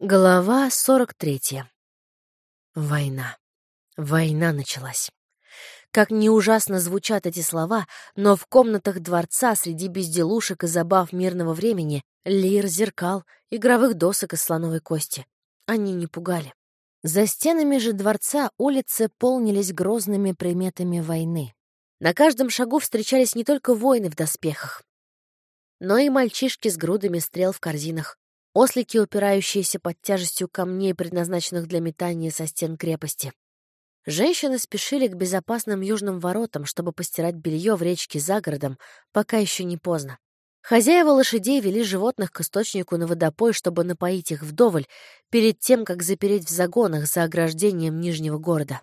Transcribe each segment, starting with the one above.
Глава 43. Война. Война началась. Как не ужасно звучат эти слова, но в комнатах дворца среди безделушек и забав мирного времени, лир, зеркал, игровых досок из слоновой кости. Они не пугали. За стенами же дворца улицы полнились грозными приметами войны. На каждом шагу встречались не только воины в доспехах, но и мальчишки с грудами стрел в корзинах, ослики, упирающиеся под тяжестью камней, предназначенных для метания со стен крепости. Женщины спешили к безопасным южным воротам, чтобы постирать белье в речке за городом, пока еще не поздно. Хозяева лошадей вели животных к источнику на водопой, чтобы напоить их вдоволь, перед тем, как запереть в загонах за ограждением Нижнего города.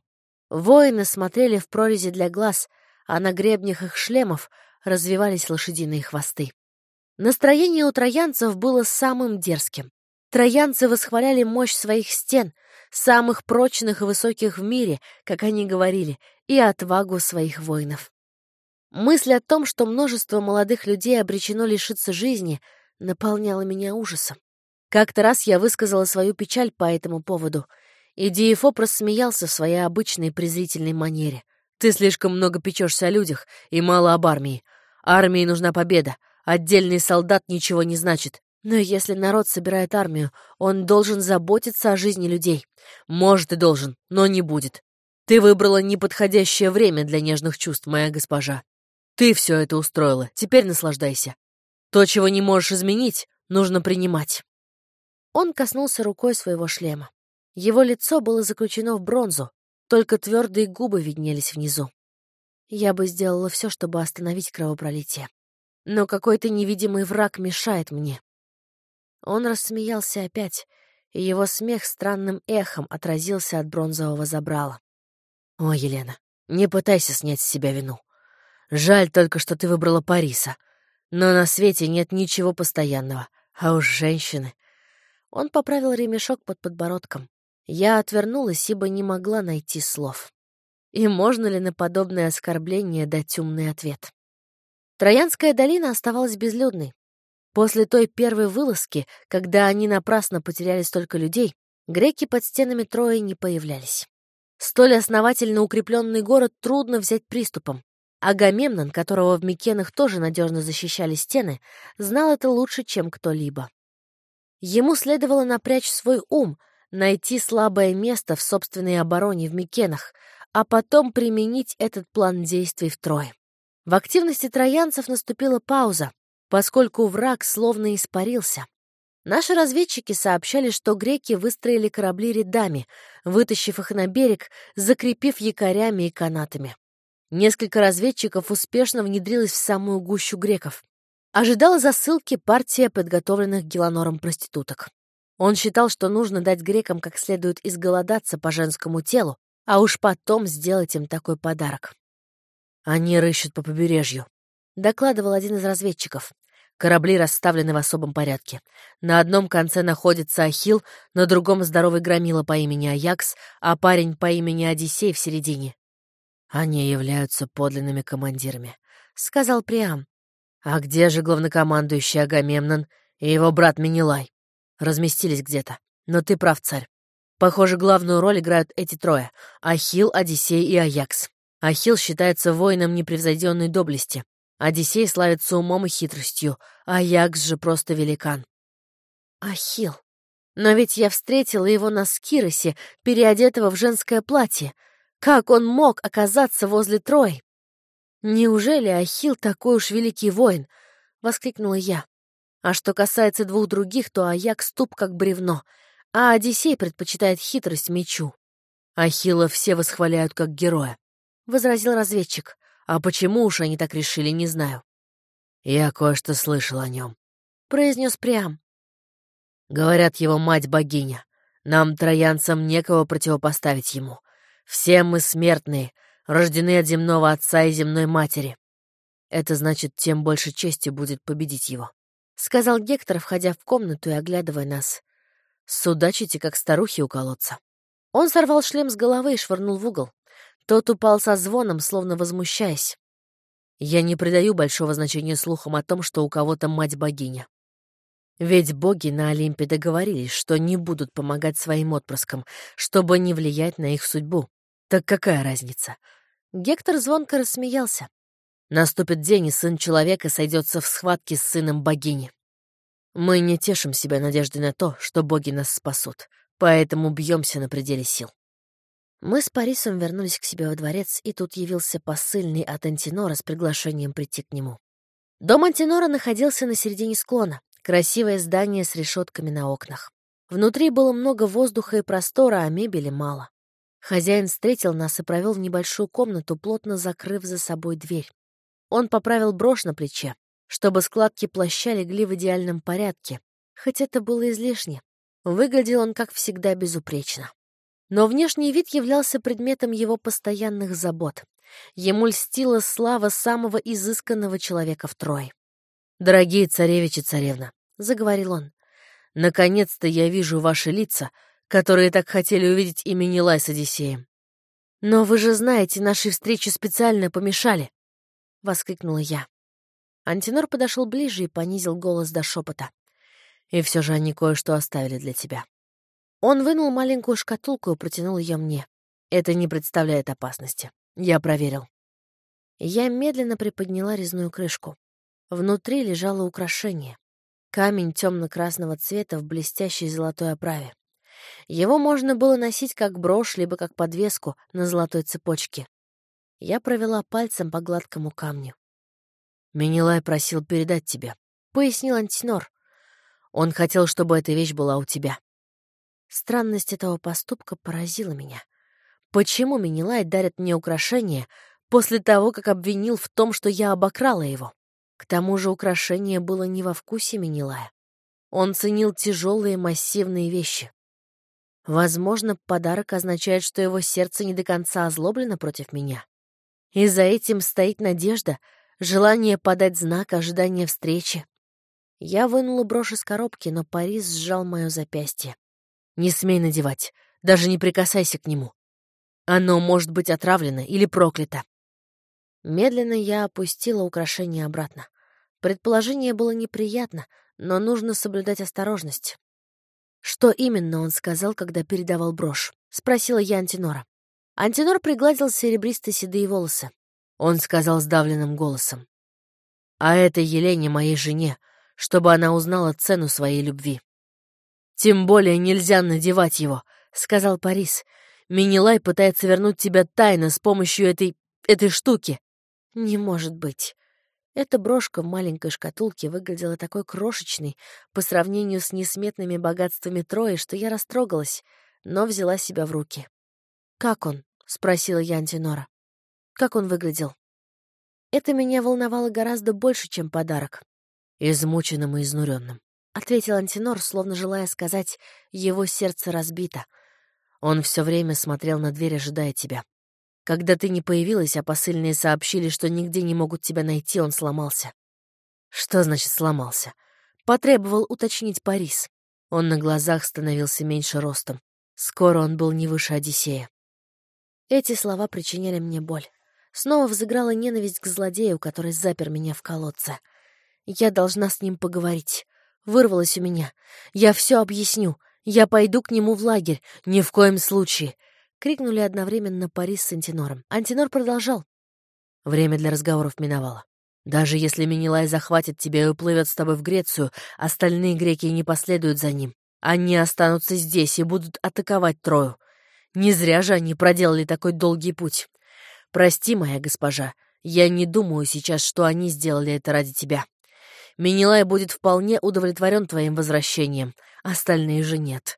Воины смотрели в прорези для глаз, а на гребнях их шлемов развивались лошадиные хвосты. Настроение у троянцев было самым дерзким. Троянцы восхваляли мощь своих стен, самых прочных и высоких в мире, как они говорили, и отвагу своих воинов. Мысль о том, что множество молодых людей обречено лишиться жизни, наполняла меня ужасом. Как-то раз я высказала свою печаль по этому поводу, и Диефоп рассмеялся в своей обычной презрительной манере. «Ты слишком много печешься о людях и мало об армии. Армии нужна победа, Отдельный солдат ничего не значит. Но если народ собирает армию, он должен заботиться о жизни людей. Может и должен, но не будет. Ты выбрала неподходящее время для нежных чувств, моя госпожа. Ты все это устроила, теперь наслаждайся. То, чего не можешь изменить, нужно принимать. Он коснулся рукой своего шлема. Его лицо было заключено в бронзу, только твердые губы виднелись внизу. Я бы сделала все, чтобы остановить кровопролитие но какой-то невидимый враг мешает мне. Он рассмеялся опять, и его смех странным эхом отразился от бронзового забрала. «О, Елена, не пытайся снять с себя вину. Жаль только, что ты выбрала Париса. Но на свете нет ничего постоянного, а уж женщины...» Он поправил ремешок под подбородком. Я отвернулась, ибо не могла найти слов. И можно ли на подобное оскорбление дать умный ответ? Троянская долина оставалась безлюдной. После той первой вылазки, когда они напрасно потеряли столько людей, греки под стенами Трои не появлялись. Столь основательно укрепленный город трудно взять приступом. Агамемнон, которого в Микенах тоже надежно защищали стены, знал это лучше, чем кто-либо. Ему следовало напрячь свой ум, найти слабое место в собственной обороне в Микенах, а потом применить этот план действий в Трое. В активности троянцев наступила пауза, поскольку враг словно испарился. Наши разведчики сообщали, что греки выстроили корабли рядами, вытащив их на берег, закрепив якорями и канатами. Несколько разведчиков успешно внедрилось в самую гущу греков. Ожидала засылки партия подготовленных Геланором проституток. Он считал, что нужно дать грекам как следует изголодаться по женскому телу, а уж потом сделать им такой подарок. «Они рыщут по побережью», — докладывал один из разведчиков. Корабли расставлены в особом порядке. На одном конце находится Ахил, на другом — здоровый громила по имени Аякс, а парень по имени Одиссей в середине. «Они являются подлинными командирами», — сказал Приам. «А где же главнокомандующий Агамемнон и его брат Минилай? Разместились где-то. Но ты прав, царь. Похоже, главную роль играют эти трое — Ахил, Одиссей и Аякс. Ахилл считается воином непревзойденной доблести. Одиссей славится умом и хитростью, а Якс же просто великан. Ахилл. Но ведь я встретила его на Скиросе, переодетого в женское платье. Как он мог оказаться возле Трои? Неужели Ахилл такой уж великий воин? Воскликнула я. А что касается двух других, то Аякс туп как бревно, а Одиссей предпочитает хитрость мечу. Ахилла все восхваляют как героя. — возразил разведчик. «А почему уж они так решили, не знаю». «Я кое-что слышал о нем», — произнес Прям. «Говорят, его мать богиня. Нам, троянцам, некого противопоставить ему. Все мы смертные, рождены от земного отца и земной матери. Это значит, тем больше чести будет победить его», — сказал Гектор, входя в комнату и оглядывая нас. «Судачите, как старухи у колодца». Он сорвал шлем с головы и швырнул в угол. Тот упал со звоном, словно возмущаясь. Я не придаю большого значения слухам о том, что у кого-то мать богиня. Ведь боги на Олимпе договорились, что не будут помогать своим отпрыскам, чтобы не влиять на их судьбу. Так какая разница? Гектор звонко рассмеялся. Наступит день, и сын человека сойдется в схватке с сыном богини. Мы не тешим себя надеждой на то, что боги нас спасут, поэтому бьемся на пределе сил. Мы с Парисом вернулись к себе во дворец, и тут явился посыльный от Антинора с приглашением прийти к нему. Дом Антинора находился на середине склона, красивое здание с решетками на окнах. Внутри было много воздуха и простора, а мебели мало. Хозяин встретил нас и провел в небольшую комнату, плотно закрыв за собой дверь. Он поправил брошь на плече, чтобы складки плаща легли в идеальном порядке, хоть это было излишне. Выглядел он, как всегда, безупречно. Но внешний вид являлся предметом его постоянных забот. Ему льстила слава самого изысканного человека в Трое. «Дорогие царевич и царевна», — заговорил он, — «наконец-то я вижу ваши лица, которые так хотели увидеть имени Лай с Одиссеем. Но вы же знаете, нашей встрече специально помешали», — воскликнула я. Антинор подошел ближе и понизил голос до шепота. «И все же они кое-что оставили для тебя. Он вынул маленькую шкатулку и протянул ее мне. Это не представляет опасности. Я проверил. Я медленно приподняла резную крышку. Внутри лежало украшение. Камень темно-красного цвета в блестящей золотой оправе. Его можно было носить как брошь, либо как подвеску на золотой цепочке. Я провела пальцем по гладкому камню. «Менелай просил передать тебе», — пояснил Антинор. «Он хотел, чтобы эта вещь была у тебя». Странность этого поступка поразила меня. Почему Минилай дарит мне украшение после того, как обвинил в том, что я обокрала его? К тому же украшение было не во вкусе Минилая. Он ценил тяжелые массивные вещи. Возможно, подарок означает, что его сердце не до конца озлоблено против меня. И за этим стоит надежда, желание подать знак, ожидание встречи. Я вынула брошь из коробки, но Парис сжал мое запястье. Не смей надевать, даже не прикасайся к нему. Оно может быть отравлено или проклято. Медленно я опустила украшение обратно. Предположение было неприятно, но нужно соблюдать осторожность. «Что именно он сказал, когда передавал брошь?» — спросила я Антинора. Антинор пригладил серебристые седые волосы. Он сказал сдавленным голосом. «А это Елене, моей жене, чтобы она узнала цену своей любви». «Тем более нельзя надевать его», — сказал Парис. «Минилай пытается вернуть тебя тайно с помощью этой... этой штуки». «Не может быть». Эта брошка в маленькой шкатулке выглядела такой крошечной по сравнению с несметными богатствами Трои, что я растрогалась, но взяла себя в руки. «Как он?» — спросила я Антинора. «Как он выглядел?» Это меня волновало гораздо больше, чем подарок. Измученным и изнуренным ответил Антинор, словно желая сказать, его сердце разбито. Он все время смотрел на дверь, ожидая тебя. Когда ты не появилась, а посыльные сообщили, что нигде не могут тебя найти, он сломался. Что значит сломался? Потребовал уточнить Парис. Он на глазах становился меньше ростом. Скоро он был не выше Одиссея. Эти слова причиняли мне боль. Снова взыграла ненависть к злодею, который запер меня в колодце. Я должна с ним поговорить. Вырвалось у меня. «Я все объясню. Я пойду к нему в лагерь. Ни в коем случае!» Крикнули одновременно Парис с Антинором. Антинор продолжал. Время для разговоров миновало. Даже если Минилай захватит тебя и уплывет с тобой в Грецию, остальные греки не последуют за ним. Они останутся здесь и будут атаковать Трою. Не зря же они проделали такой долгий путь. Прости, моя госпожа, я не думаю сейчас, что они сделали это ради тебя. Минилай будет вполне удовлетворен твоим возвращением, остальные же нет.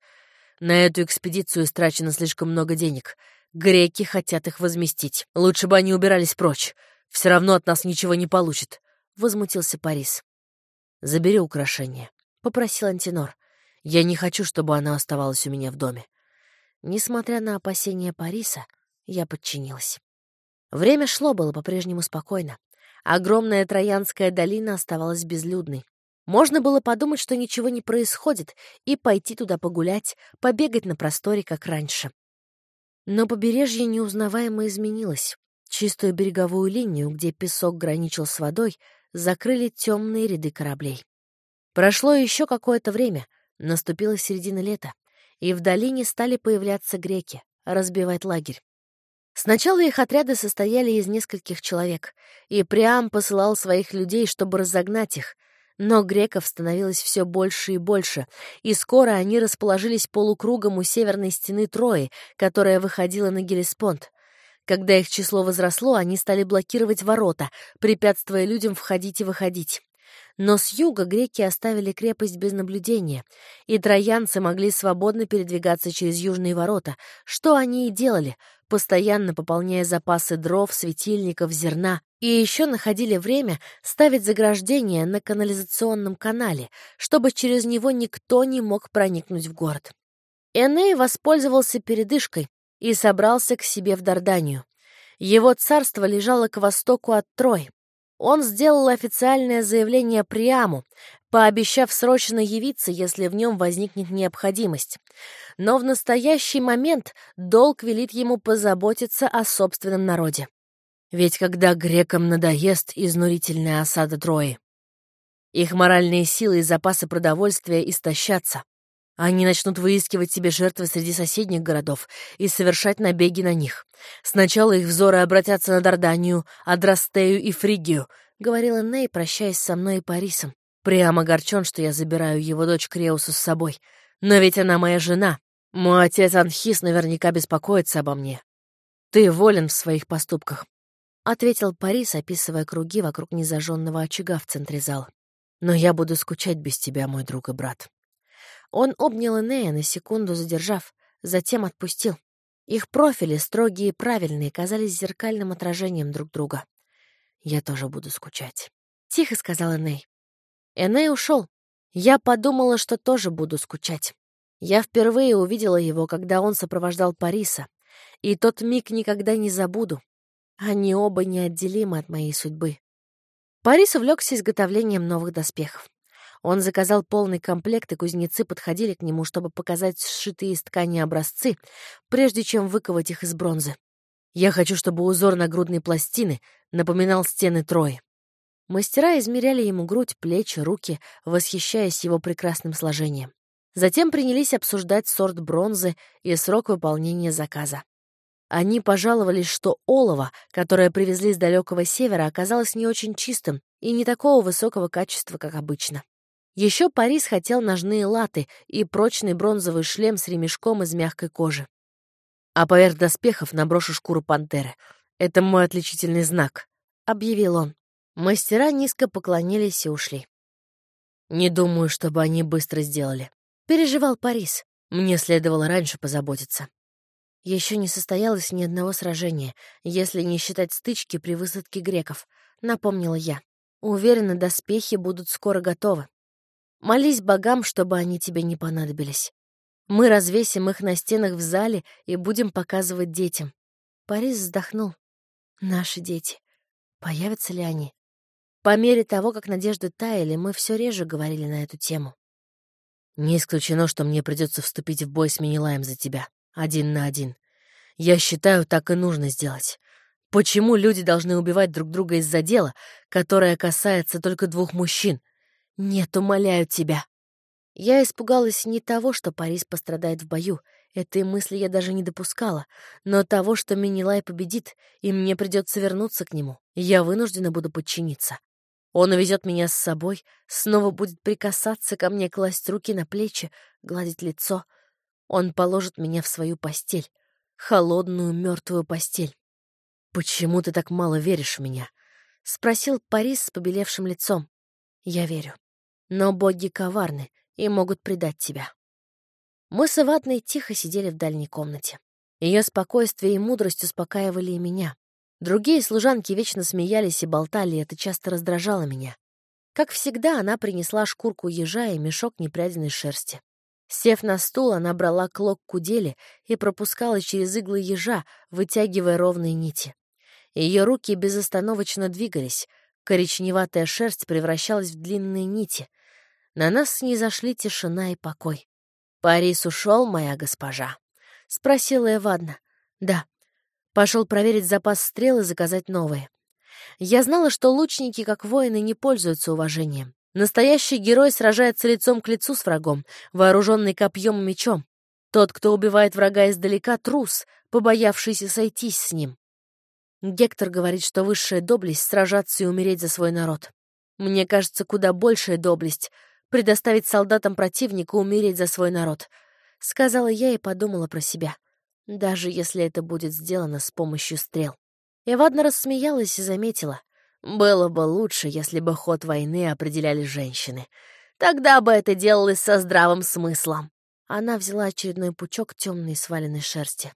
На эту экспедицию истрачено слишком много денег. Греки хотят их возместить. Лучше бы они убирались прочь. Все равно от нас ничего не получат. Возмутился Парис. «Забери украшение», — попросил Антинор. «Я не хочу, чтобы она оставалась у меня в доме». Несмотря на опасения Париса, я подчинилась. Время шло, было по-прежнему спокойно. Огромная Троянская долина оставалась безлюдной. Можно было подумать, что ничего не происходит, и пойти туда погулять, побегать на просторе, как раньше. Но побережье неузнаваемо изменилось. Чистую береговую линию, где песок граничил с водой, закрыли темные ряды кораблей. Прошло еще какое-то время, наступила середина лета, и в долине стали появляться греки, разбивать лагерь. Сначала их отряды состояли из нескольких человек, и Приам посылал своих людей, чтобы разогнать их, но греков становилось все больше и больше, и скоро они расположились полукругом у северной стены Трои, которая выходила на Гелеспонд. Когда их число возросло, они стали блокировать ворота, препятствуя людям входить и выходить. Но с юга греки оставили крепость без наблюдения, и троянцы могли свободно передвигаться через южные ворота, что они и делали, постоянно пополняя запасы дров, светильников, зерна, и еще находили время ставить заграждения на канализационном канале, чтобы через него никто не мог проникнуть в город. Эней воспользовался передышкой и собрался к себе в Дарданию. Его царство лежало к востоку от Трой, он сделал официальное заявление Приаму, пообещав срочно явиться, если в нем возникнет необходимость. Но в настоящий момент долг велит ему позаботиться о собственном народе. Ведь когда грекам надоест изнурительная осада Трои, их моральные силы и запасы продовольствия истощатся. Они начнут выискивать себе жертвы среди соседних городов и совершать набеги на них. Сначала их взоры обратятся на Дарданию, Адрастею и Фригию, — говорила Ней, прощаясь со мной и Парисом. Прямо огорчен, что я забираю его дочь Креусу с собой. Но ведь она моя жена. Мой отец Анхис наверняка беспокоится обо мне. Ты волен в своих поступках, — ответил Парис, описывая круги вокруг незажженного очага в центре зала. Но я буду скучать без тебя, мой друг и брат. Он обнял Энея, на секунду задержав, затем отпустил. Их профили, строгие и правильные, казались зеркальным отражением друг друга. «Я тоже буду скучать», — тихо сказал Эней. Эней ушел. Я подумала, что тоже буду скучать. Я впервые увидела его, когда он сопровождал Париса, и тот миг никогда не забуду. Они оба неотделимы от моей судьбы. Парис увлекся изготовлением новых доспехов. Он заказал полный комплект, и кузнецы подходили к нему, чтобы показать сшитые из ткани образцы, прежде чем выковать их из бронзы. Я хочу, чтобы узор нагрудной пластины напоминал стены Трои. Мастера измеряли ему грудь, плечи, руки, восхищаясь его прекрасным сложением. Затем принялись обсуждать сорт бронзы и срок выполнения заказа. Они пожаловались, что олово, которое привезли с далекого севера, оказалось не очень чистым и не такого высокого качества, как обычно. Еще Парис хотел ножные латы и прочный бронзовый шлем с ремешком из мягкой кожи. А поверх доспехов наброшу шкуру пантеры. Это мой отличительный знак, — объявил он. Мастера низко поклонились и ушли. Не думаю, чтобы они быстро сделали. Переживал Парис. Мне следовало раньше позаботиться. Еще не состоялось ни одного сражения, если не считать стычки при высадке греков, напомнила я. Уверена, доспехи будут скоро готовы. Молись богам, чтобы они тебе не понадобились. Мы развесим их на стенах в зале и будем показывать детям. Парис вздохнул. Наши дети. Появятся ли они? По мере того, как надежды таяли, мы все реже говорили на эту тему. Не исключено, что мне придется вступить в бой с Минилаем за тебя, один на один. Я считаю, так и нужно сделать. Почему люди должны убивать друг друга из-за дела, которое касается только двух мужчин, «Нет, умоляю тебя». Я испугалась не того, что Парис пострадает в бою, этой мысли я даже не допускала, но того, что Минилай победит, и мне придется вернуться к нему. Я вынуждена буду подчиниться. Он увезет меня с собой, снова будет прикасаться ко мне, класть руки на плечи, гладить лицо. Он положит меня в свою постель, холодную мертвую постель. «Почему ты так мало веришь в меня?» — спросил Парис с побелевшим лицом. «Я верю. Но боги коварны и могут предать тебя. Мы с Иватной тихо сидели в дальней комнате. Ее спокойствие и мудрость успокаивали и меня. Другие служанки вечно смеялись и болтали, и это часто раздражало меня. Как всегда, она принесла шкурку ежа и мешок непрядиной шерсти. Сев на стул, она брала клок кудели и пропускала через иглы ежа, вытягивая ровные нити. Ее руки безостановочно двигались, коричневатая шерсть превращалась в длинные нити, на нас снизошли тишина и покой. «Парис ушел, моя госпожа?» — спросила Эвадна. «Да». Пошел проверить запас стрел и заказать новые. Я знала, что лучники, как воины, не пользуются уважением. Настоящий герой сражается лицом к лицу с врагом, вооруженный копьем и мечом. Тот, кто убивает врага издалека, трус, побоявшийся сойтись с ним. Гектор говорит, что высшая доблесть — сражаться и умереть за свой народ. Мне кажется, куда большая доблесть — предоставить солдатам противника умереть за свой народ. Сказала я и подумала про себя. Даже если это будет сделано с помощью стрел. Эвадна рассмеялась и заметила. Было бы лучше, если бы ход войны определяли женщины. Тогда бы это делалось со здравым смыслом. Она взяла очередной пучок темной сваленной шерсти.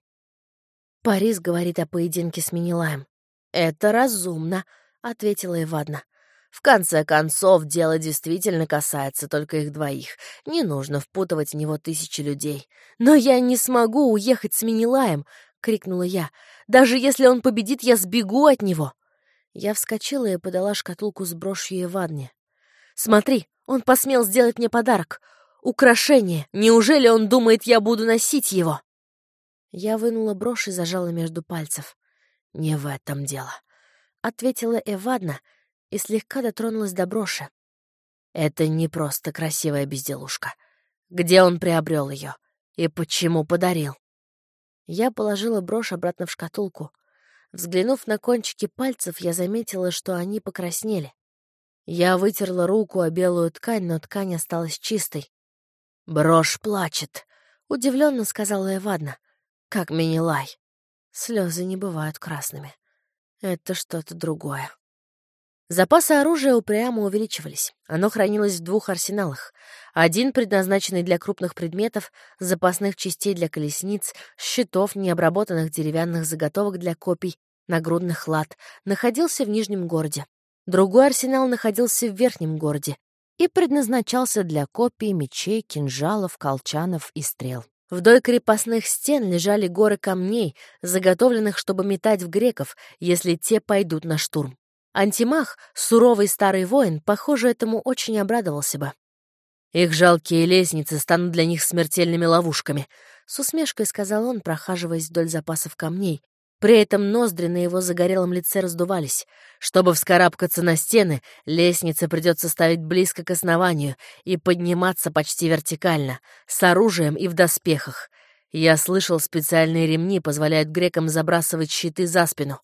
Парис говорит о поединке с Минилаем. «Это разумно», — ответила Эвадна. «В конце концов, дело действительно касается только их двоих. Не нужно впутывать в него тысячи людей. Но я не смогу уехать с Минилаем», — крикнула я. «Даже если он победит, я сбегу от него». Я вскочила и подала шкатулку с брошью Эвадне. «Смотри, он посмел сделать мне подарок. Украшение. Неужели он думает, я буду носить его?» Я вынула брошь и зажала между пальцев. «Не в этом дело», — ответила Эвадна и слегка дотронулась до броши. «Это не просто красивая безделушка. Где он приобрел ее? И почему подарил?» Я положила брошь обратно в шкатулку. Взглянув на кончики пальцев, я заметила, что они покраснели. Я вытерла руку о белую ткань, но ткань осталась чистой. «Брошь плачет», — удивленно сказала Эвадна как Минилай. Слезы не бывают красными. Это что-то другое. Запасы оружия упрямо увеличивались. Оно хранилось в двух арсеналах. Один, предназначенный для крупных предметов, запасных частей для колесниц, щитов, необработанных деревянных заготовок для копий, нагрудных лад, находился в Нижнем городе. Другой арсенал находился в Верхнем городе и предназначался для копий, мечей, кинжалов, колчанов и стрел. Вдоль крепостных стен лежали горы камней, заготовленных, чтобы метать в греков, если те пойдут на штурм. Антимах, суровый старый воин, похоже, этому очень обрадовался бы. «Их жалкие лестницы станут для них смертельными ловушками», — с усмешкой сказал он, прохаживаясь вдоль запасов камней, при этом ноздри на его загорелом лице раздувались. Чтобы вскарабкаться на стены, лестнице придется ставить близко к основанию и подниматься почти вертикально, с оружием и в доспехах. Я слышал, специальные ремни позволяют грекам забрасывать щиты за спину.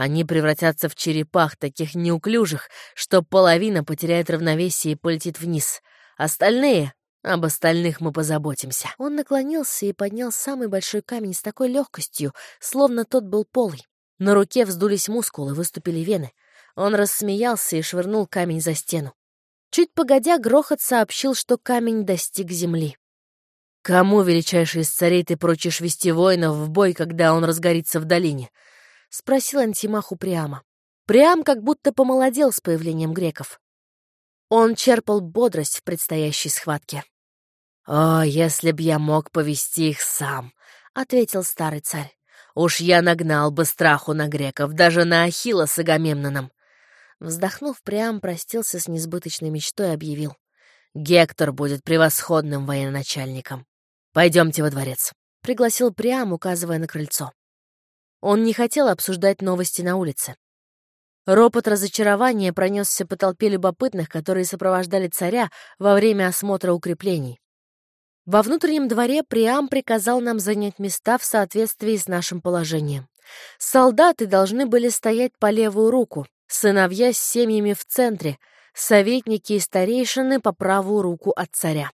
Они превратятся в черепах, таких неуклюжих, что половина потеряет равновесие и полетит вниз. Остальные об остальных мы позаботимся. Он наклонился и поднял самый большой камень с такой легкостью, словно тот был полый. На руке вздулись мускулы, выступили вены. Он рассмеялся и швырнул камень за стену. Чуть погодя, грохот сообщил, что камень достиг земли. «Кому, величайший из царей, ты прочишь вести воинов в бой, когда он разгорится в долине?» — спросил Антимах упрямо. Приам как будто помолодел с появлением греков. Он черпал бодрость в предстоящей схватке. «О, если б я мог повести их сам!» — ответил старый царь. «Уж я нагнал бы страху на греков, даже на Ахилла с Агамемноном!» Вздохнув, Приам простился с несбыточной мечтой и объявил. «Гектор будет превосходным военачальником. Пойдемте во дворец», — пригласил Приам, указывая на крыльцо. Он не хотел обсуждать новости на улице. Ропот разочарования пронесся по толпе любопытных, которые сопровождали царя во время осмотра укреплений. Во внутреннем дворе Приам приказал нам занять места в соответствии с нашим положением. Солдаты должны были стоять по левую руку, сыновья с семьями в центре, советники и старейшины по правую руку от царя.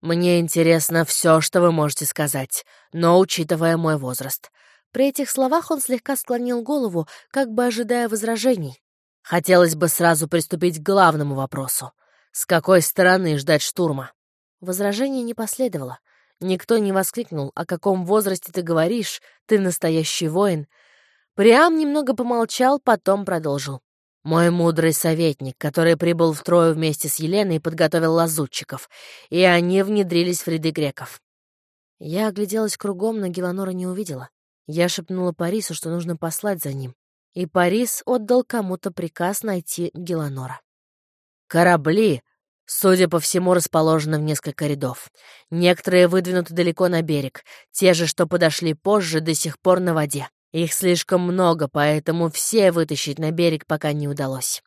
«Мне интересно все, что вы можете сказать, но учитывая мой возраст. При этих словах он слегка склонил голову, как бы ожидая возражений. Хотелось бы сразу приступить к главному вопросу. С какой стороны ждать штурма? Возражения не последовало. Никто не воскликнул, о каком возрасте ты говоришь, ты настоящий воин. Приам немного помолчал, потом продолжил. Мой мудрый советник, который прибыл в Трою вместе с Еленой, подготовил лазутчиков, и они внедрились в ряды греков. Я огляделась кругом, но Геланора не увидела. Я шепнула Парису, что нужно послать за ним, и Парис отдал кому-то приказ найти Геланора. «Корабли!» Судя по всему, расположены в несколько рядов. Некоторые выдвинуты далеко на берег, те же, что подошли позже, до сих пор на воде. Их слишком много, поэтому все вытащить на берег пока не удалось.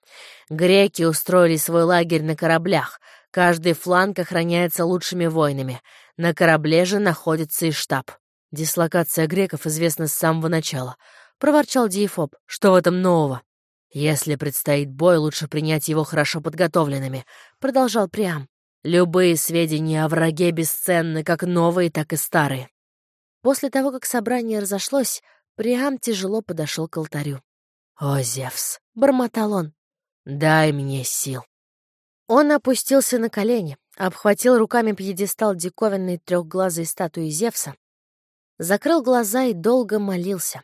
Греки устроили свой лагерь на кораблях. Каждый фланг охраняется лучшими воинами. На корабле же находится и штаб. Дислокация греков известна с самого начала. Проворчал Диефоб. Что в этом нового? Если предстоит бой, лучше принять его хорошо подготовленными. Продолжал Приам. Любые сведения о враге бесценны, как новые, так и старые. После того, как собрание разошлось, Приам тяжело подошел к алтарю. «О, Зевс!» — бормотал он. «Дай мне сил!» Он опустился на колени, обхватил руками пьедестал диковинной трехглазой статуи Зевса, закрыл глаза и долго молился.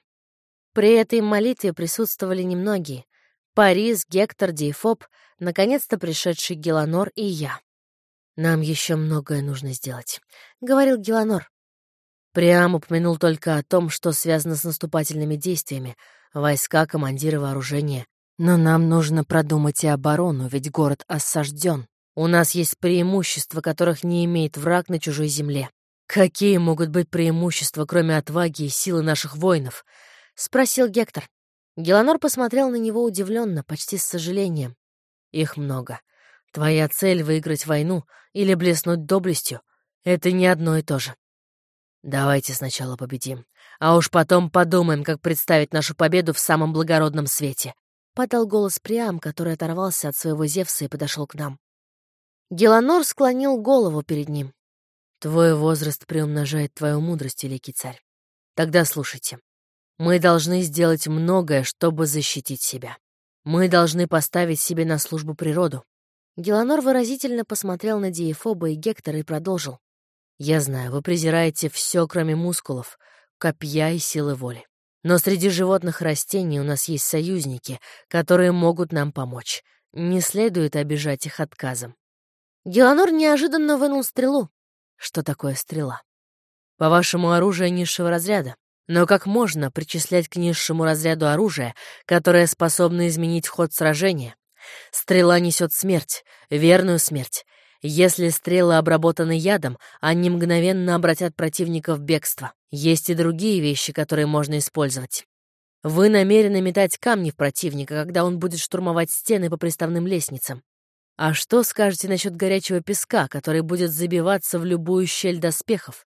При этой молитве присутствовали немногие. Парис, Гектор, Дейфоб, наконец-то пришедший Геланор и я. «Нам еще многое нужно сделать», — говорил Геланор. Приам упомянул только о том, что связано с наступательными действиями, войска, командиры вооружения. Но нам нужно продумать и оборону, ведь город осажден. У нас есть преимущества, которых не имеет враг на чужой земле. Какие могут быть преимущества, кроме отваги и силы наших воинов? Спросил Гектор. Геланор посмотрел на него удивленно, почти с сожалением. Их много. Твоя цель — выиграть войну или блеснуть доблестью — это не одно и то же. Давайте сначала победим, а уж потом подумаем, как представить нашу победу в самом благородном свете. Подал голос Приам, который оторвался от своего Зевса и подошел к нам. Геланор склонил голову перед ним. Твой возраст приумножает твою мудрость, великий царь. Тогда слушайте. Мы должны сделать многое, чтобы защитить себя. Мы должны поставить себе на службу природу. Геланор выразительно посмотрел на Диефоба и Гектора и продолжил. Я знаю, вы презираете все, кроме мускулов, копья и силы воли. Но среди животных растений у нас есть союзники, которые могут нам помочь. Не следует обижать их отказом. Геланор неожиданно вынул стрелу. Что такое стрела? По-вашему, оружие низшего разряда. Но как можно причислять к низшему разряду оружие, которое способно изменить ход сражения? Стрела несет смерть, верную смерть, если стрелы обработаны ядом, они мгновенно обратят противника в бегство. Есть и другие вещи, которые можно использовать. Вы намерены метать камни в противника, когда он будет штурмовать стены по приставным лестницам. А что скажете насчет горячего песка, который будет забиваться в любую щель доспехов?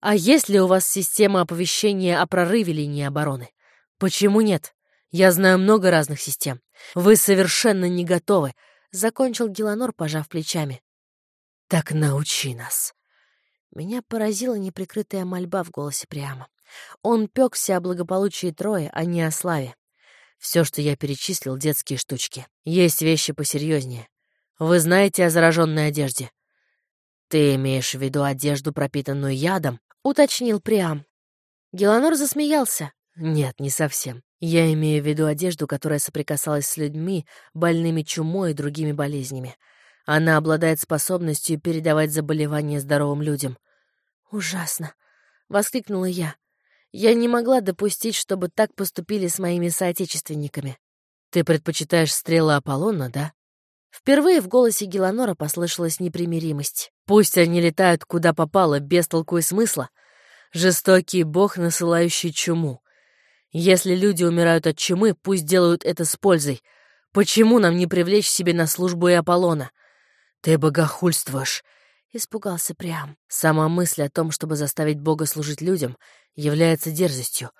А есть ли у вас система оповещения о прорыве линии обороны? Почему нет? Я знаю много разных систем. Вы совершенно не готовы, — закончил Геланор, пожав плечами. Так научи нас. Меня поразила неприкрытая мольба в голосе прямо. Он пёкся о благополучии Троя, а не о славе. Все, что я перечислил, детские штучки. Есть вещи посерьезнее. Вы знаете о зараженной одежде? Ты имеешь в виду одежду, пропитанную ядом? Уточнил Приам. Геланор засмеялся. Нет, не совсем. Я имею в виду одежду, которая соприкасалась с людьми, больными чумой и другими болезнями. Она обладает способностью передавать заболевания здоровым людям. «Ужасно!» — воскликнула я. Я не могла допустить, чтобы так поступили с моими соотечественниками. «Ты предпочитаешь стрелы Аполлона, да?» Впервые в голосе Геланора послышалась непримиримость. «Пусть они летают куда попало, без толку и смысла. Жестокий бог, насылающий чуму. Если люди умирают от чумы, пусть делают это с пользой. Почему нам не привлечь себе на службу и Аполлона? «Ты богохульствуешь!» — испугался Приам. Сама мысль о том, чтобы заставить Бога служить людям, является дерзостью.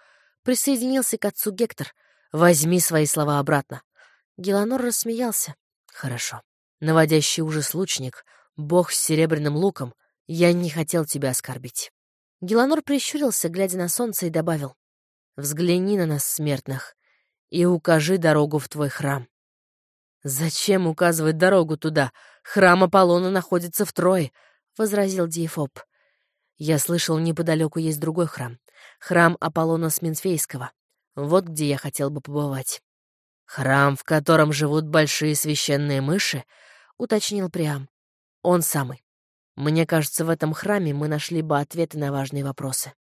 Присоединился к отцу Гектор. «Возьми свои слова обратно». Геланор рассмеялся. «Хорошо. Наводящий ужас лучник, бог с серебряным луком, я не хотел тебя оскорбить». Геланор прищурился, глядя на солнце, и добавил. «Взгляни на нас, смертных, и укажи дорогу в твой храм». «Зачем указывать дорогу туда? Храм Аполлона находится в Трое», — возразил Диефоб. «Я слышал, неподалеку есть другой храм. Храм Аполлона Сминфейского. Вот где я хотел бы побывать». «Храм, в котором живут большие священные мыши?» — уточнил Приам. «Он самый. Мне кажется, в этом храме мы нашли бы ответы на важные вопросы».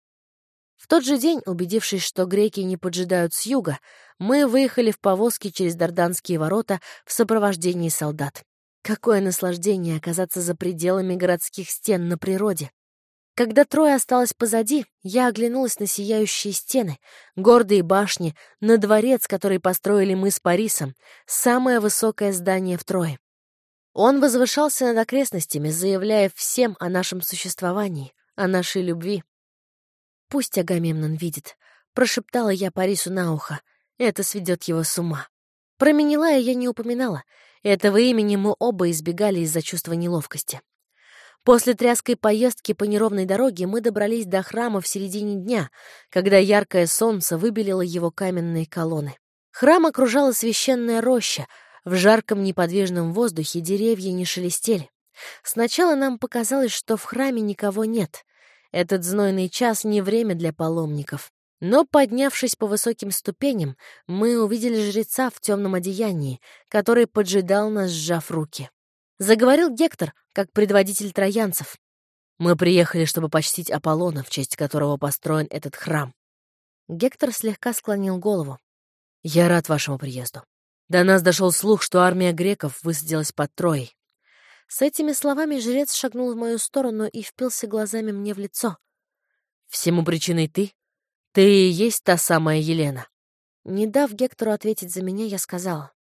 В тот же день, убедившись, что греки не поджидают с юга, мы выехали в повозке через Дарданские ворота в сопровождении солдат. Какое наслаждение оказаться за пределами городских стен на природе! Когда трое осталось позади, я оглянулась на сияющие стены, гордые башни, на дворец, который построили мы с Парисом, самое высокое здание в Трое. Он возвышался над окрестностями, заявляя всем о нашем существовании, о нашей любви. «Пусть Агамемнон видит», — прошептала я Парису на ухо. «Это сведет его с ума». Про Менелая я не упоминала. Этого имени мы оба избегали из-за чувства неловкости. После тряской поездки по неровной дороге мы добрались до храма в середине дня, когда яркое солнце выбелило его каменные колонны. Храм окружала священная роща, в жарком неподвижном воздухе деревья не шелестели. Сначала нам показалось, что в храме никого нет. Этот знойный час не время для паломников. Но, поднявшись по высоким ступеням, мы увидели жреца в темном одеянии, который поджидал нас, сжав руки. Заговорил Гектор, как предводитель троянцев. Мы приехали, чтобы почтить Аполлона, в честь которого построен этот храм. Гектор слегка склонил голову. Я рад вашему приезду. До нас дошел слух, что армия греков высадилась под Троей. С этими словами жрец шагнул в мою сторону и впился глазами мне в лицо. «Всему причиной ты? Ты и есть та самая Елена?» Не дав Гектору ответить за меня, я сказала.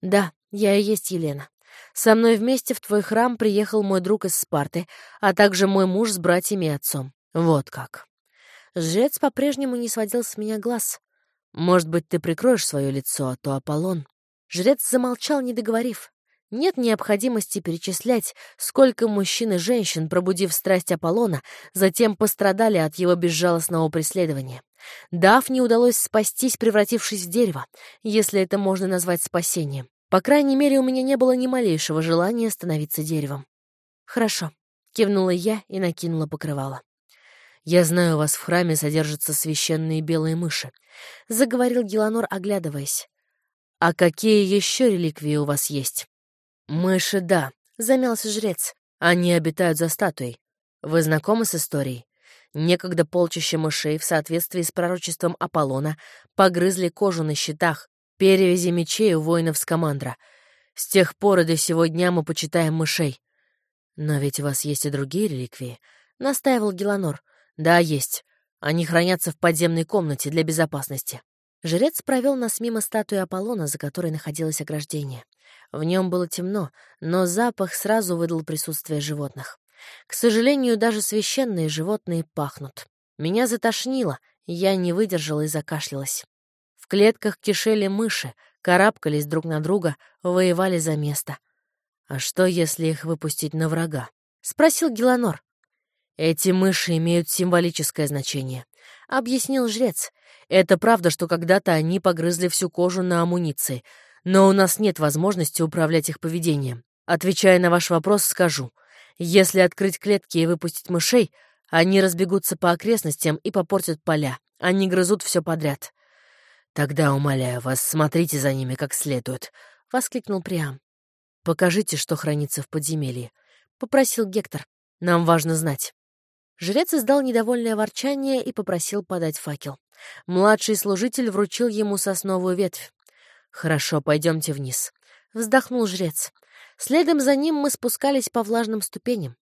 «Да, я и есть Елена. Со мной вместе в твой храм приехал мой друг из Спарты, а также мой муж с братьями и отцом. Вот как. Жрец по-прежнему не сводил с меня глаз. Может быть, ты прикроешь свое лицо, а то Аполлон. Жрец замолчал, не договорив. Нет необходимости перечислять, сколько мужчин и женщин, пробудив страсть Аполлона, затем пострадали от его безжалостного преследования. Дав не удалось спастись, превратившись в дерево, если это можно назвать спасением. По крайней мере, у меня не было ни малейшего желания становиться деревом. «Хорошо», — кивнула я и накинула покрывало. «Я знаю, у вас в храме содержатся священные белые мыши», — заговорил Геланор, оглядываясь. «А какие еще реликвии у вас есть?» «Мыши, да», — замялся жрец. «Они обитают за статуей. Вы знакомы с историей? Некогда полчища мышей в соответствии с пророчеством Аполлона погрызли кожу на щитах, перевязи мечей у воинов Скамандра. С тех пор и до сего дня мы почитаем мышей. Но ведь у вас есть и другие реликвии, — настаивал Геланор. Да, есть. Они хранятся в подземной комнате для безопасности. Жрец провел нас мимо статуи Аполлона, за которой находилось ограждение. В нем было темно, но запах сразу выдал присутствие животных. К сожалению, даже священные животные пахнут. Меня затошнило, я не выдержала и закашлялась. В клетках кишели мыши, карабкались друг на друга, воевали за место. «А что, если их выпустить на врага?» — спросил Геланор. «Эти мыши имеют символическое значение», — объяснил жрец. «Это правда, что когда-то они погрызли всю кожу на амуниции, но у нас нет возможности управлять их поведением. Отвечая на ваш вопрос, скажу. Если открыть клетки и выпустить мышей, они разбегутся по окрестностям и попортят поля. Они грызут все подряд. «Тогда, умоляю вас, смотрите за ними как следует», — воскликнул Приам. «Покажите, что хранится в подземелье», — попросил Гектор. «Нам важно знать». Жрец издал недовольное ворчание и попросил подать факел. Младший служитель вручил ему сосновую ветвь. «Хорошо, пойдемте вниз», — вздохнул жрец. Следом за ним мы спускались по влажным ступеням.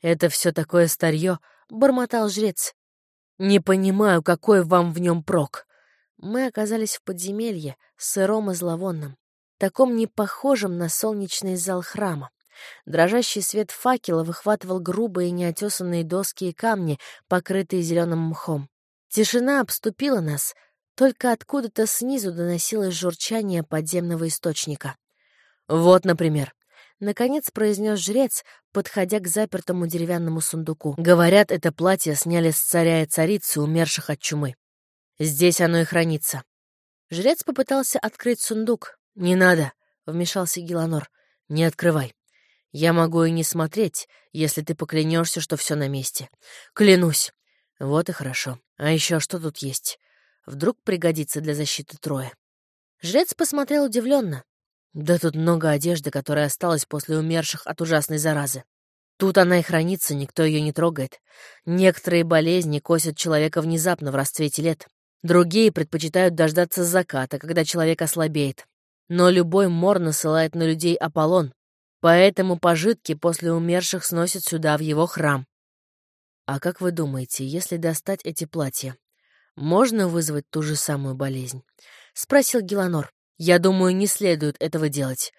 «Это все такое старье», — бормотал жрец. «Не понимаю, какой вам в нем прок. Мы оказались в подземелье, сыром и зловонном, таком не похожем на солнечный зал храма. Дрожащий свет факела выхватывал грубые неотесанные доски и камни, покрытые зеленым мхом. Тишина обступила нас, только откуда-то снизу доносилось журчание подземного источника. «Вот, например», — наконец произнес жрец, подходя к запертому деревянному сундуку. «Говорят, это платье сняли с царя и царицы, умерших от чумы. Здесь оно и хранится. Жрец попытался открыть сундук. «Не надо», — вмешался Геланор. «Не открывай. Я могу и не смотреть, если ты поклянешься, что все на месте. Клянусь. Вот и хорошо. А еще что тут есть? Вдруг пригодится для защиты Троя». Жрец посмотрел удивленно. «Да тут много одежды, которая осталась после умерших от ужасной заразы. Тут она и хранится, никто ее не трогает. Некоторые болезни косят человека внезапно в расцвете лет. Другие предпочитают дождаться заката, когда человек ослабеет. Но любой мор насылает на людей Аполлон, поэтому пожитки после умерших сносят сюда, в его храм. «А как вы думаете, если достать эти платья, можно вызвать ту же самую болезнь?» — спросил Геланор. «Я думаю, не следует этого делать.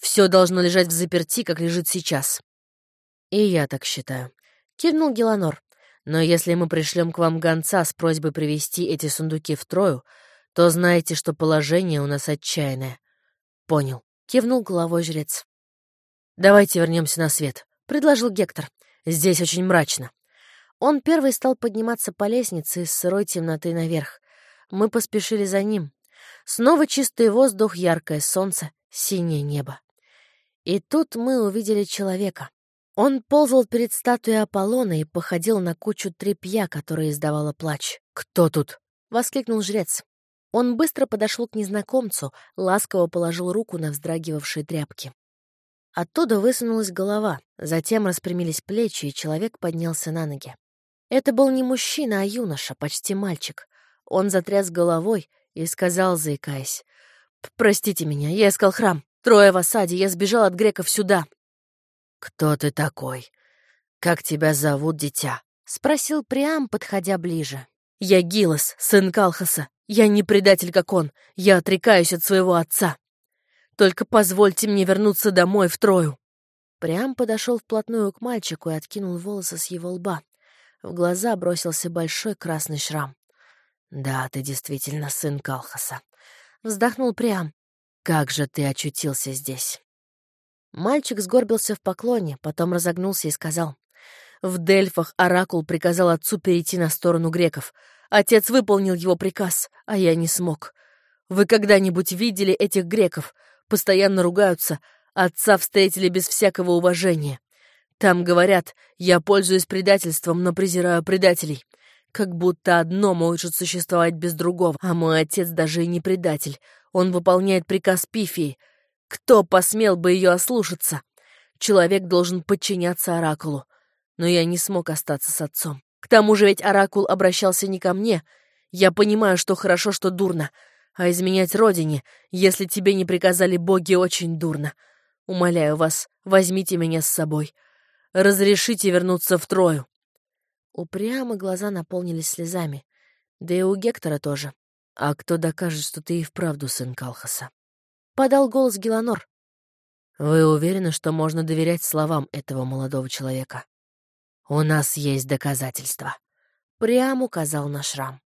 Все должно лежать в заперти, как лежит сейчас». «И я так считаю», — кивнул Геланор. «Но если мы пришлем к вам гонца с просьбой привести эти сундуки в Трою, то знайте, что положение у нас отчаянное». «Понял», — кивнул головой жрец. «Давайте вернемся на свет», — предложил Гектор. «Здесь очень мрачно». Он первый стал подниматься по лестнице из сырой темноты наверх. Мы поспешили за ним. Снова чистый воздух, яркое солнце, синее небо. И тут мы увидели человека. Он ползал перед статуей Аполлона и походил на кучу тряпья, которая издавала плач. «Кто тут?» — воскликнул жрец. Он быстро подошел к незнакомцу, ласково положил руку на вздрагивавшие тряпки. Оттуда высунулась голова, затем распрямились плечи, и человек поднялся на ноги. Это был не мужчина, а юноша, почти мальчик. Он затряс головой и сказал, заикаясь, «Простите меня, я искал храм. Трое в осаде, я сбежал от греков сюда». «Кто ты такой? Как тебя зовут, дитя?» — спросил Приам, подходя ближе. «Я Гилос, сын Калхаса. Я не предатель, как он. Я отрекаюсь от своего отца. Только позвольте мне вернуться домой в Трою». Приам подошел вплотную к мальчику и откинул волосы с его лба. В глаза бросился большой красный шрам. «Да, ты действительно сын Калхаса», — вздохнул Приам. «Как же ты очутился здесь?» Мальчик сгорбился в поклоне, потом разогнулся и сказал. «В Дельфах Оракул приказал отцу перейти на сторону греков. Отец выполнил его приказ, а я не смог. Вы когда-нибудь видели этих греков? Постоянно ругаются. Отца встретили без всякого уважения. Там говорят, я пользуюсь предательством, но презираю предателей. Как будто одно может существовать без другого, а мой отец даже и не предатель. Он выполняет приказ Пифии. Кто посмел бы ее ослушаться? Человек должен подчиняться Оракулу. Но я не смог остаться с отцом. К тому же ведь Оракул обращался не ко мне. Я понимаю, что хорошо, что дурно. А изменять родине, если тебе не приказали боги, очень дурно. Умоляю вас, возьмите меня с собой. Разрешите вернуться в Трою». Упрямо глаза наполнились слезами. Да и у Гектора тоже. «А кто докажет, что ты и вправду сын Калхаса?» Подал голос Геланор. «Вы уверены, что можно доверять словам этого молодого человека?» «У нас есть доказательства», — прямо указал на шрам.